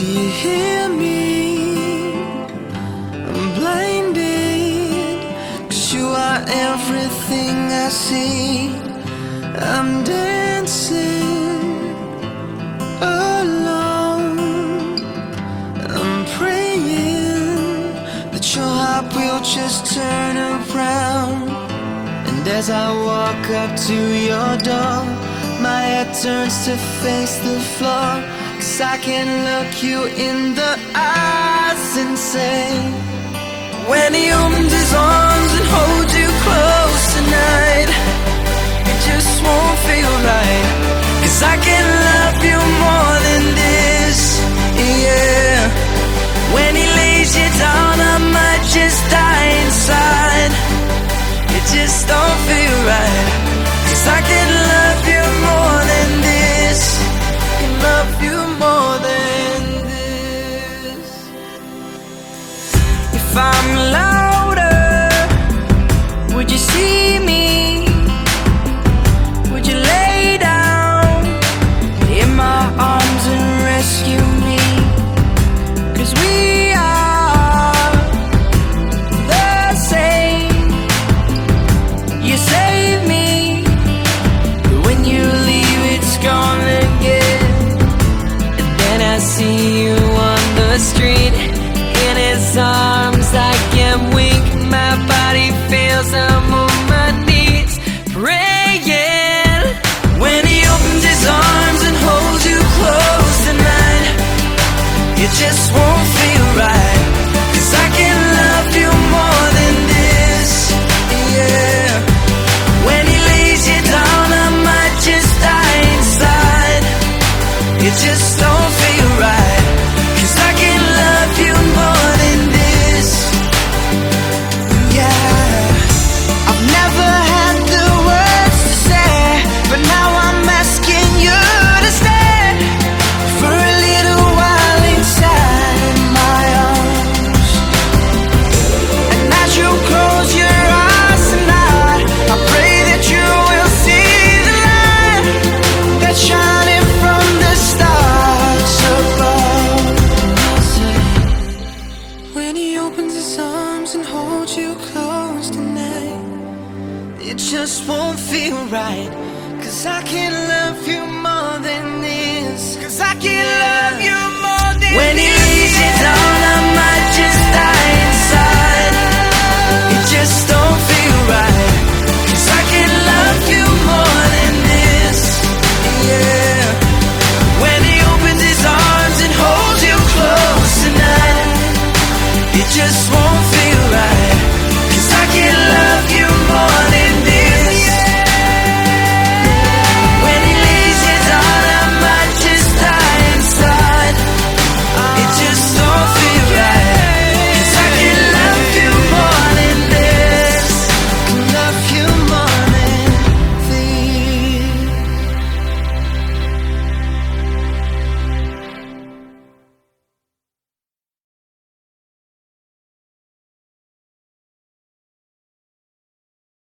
Do you hear me? I'm blinded. Cause you are everything I see. I'm dancing alone. I'm praying that your heart will just turn around. And as I walk up to your door, my head turns to face the floor. Cause I can look you in the eyes and say, When he If I'm louder, would you see me? Would you lay down in my arms and rescue me? Cause we are the same. You save me, but when you leave, it's gone again. And then I see you on the street, in his. I can't my body fails. I'm on my knees, praying. arms and hold you close tonight. It just won't feel right. Cause I can't love you more than this. Cause I can't love you more than when this.